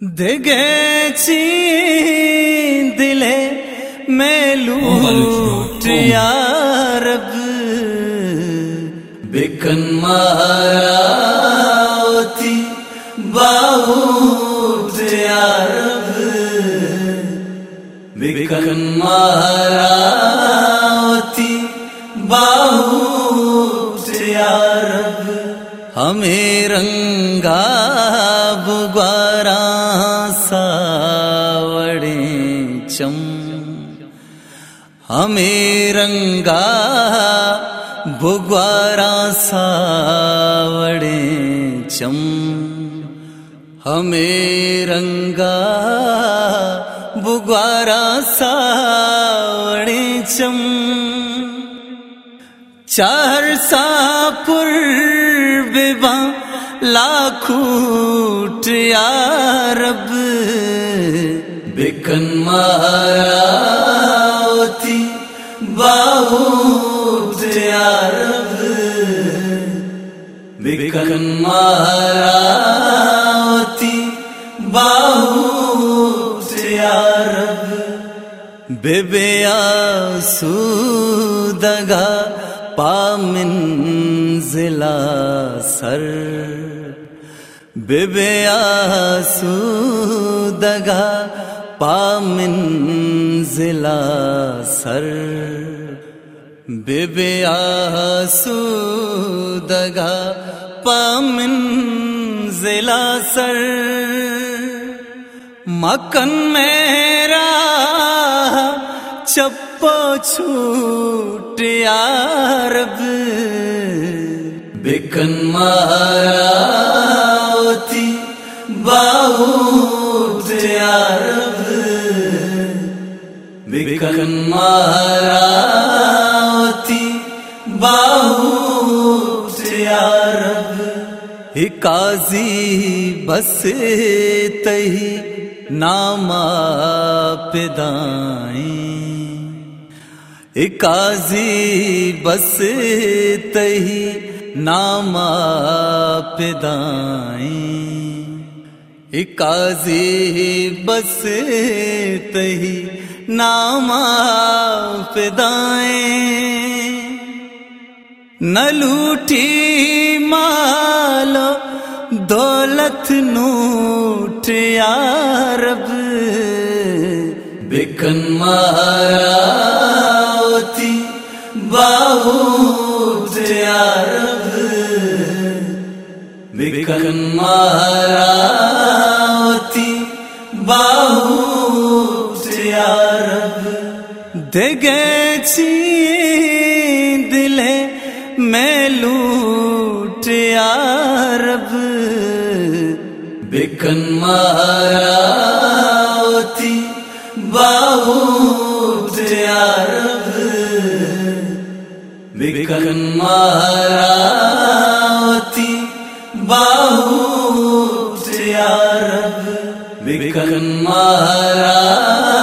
دگیچی دلے میں لوٹ یا رب۔ بکن مارا ہوتی، باہوت بکن مارا ہوتی ہمیں رنگا بگوارا ہمیں رنگا بگوارا ساوڑے چم۔ ہمیں رنگا بگوارا ساوڑے چم۔ چار سا پور بےبا لاکھوٹ یا رب۔ بکن مارا باہوت یا رب، بکن باہوت یا رب۔ بے پامن ضلع سر۔ بے بیا سودگا پامن ضلع سر۔ بے بیا سودگا پامن ضلع سر۔ مکن میرا چپو چھوٹ یا رب۔ بکن مارا ہوتی باہوت یا رب۔ بکن مارا باہوت یا رب قاضی بس تہی نام پدائیں قاضی بس تہی نام پدائیں قاضی بس تہی نام پدائیں نہ لوٹی مالو، دولت نوٹ یا رب۔ بکن مارا ہوتی باہوت یا رب۔ بکن مارا ہوتی باہوت یا رب۔ دے دگیچی دلے میں لوٹ، یا رب۔ بکن مارا ہوتی باہوت یا رب۔ بکن مارا ہوتی باہوت یا رب۔ بکن مارا ہوتی